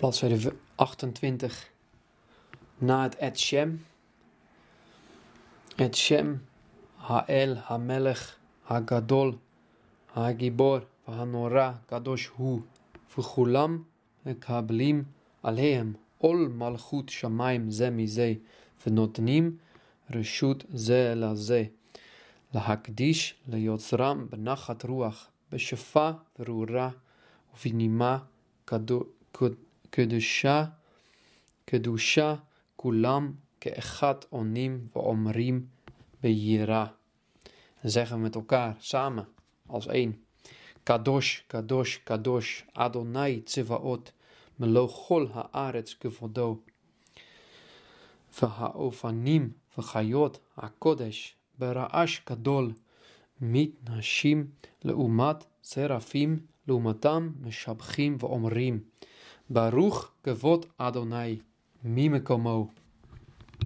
Bladzijde 28. Na het Et Shem. Et Shem, Ha'el, Ha'melech, Ha'gadol, Ha'gibor, Ha'nora, Kadosh Hu, V'chulam, Kablim, aleem, Ol Malchut, Shamaim, Zemize, V'notnim, Reshut, Ze, Lahakdish, Leyotzram, Benachat Ruach, Beshefa, Verura, Uvinima, kud קדושה, קדושה, כולם כאחד עונים ואומרים ביראה. זכר מתוקר, סמה, אז אין. קדוש, קדוש, קדוש, אדוני צבאות, מלוא כל הארץ כבודו. והאופנים וחיות הקודש ברעש גדול מתנשים לעומת שרפים לעומתם משבחים ואומרים Baruch kevod Adonai, mimekomo.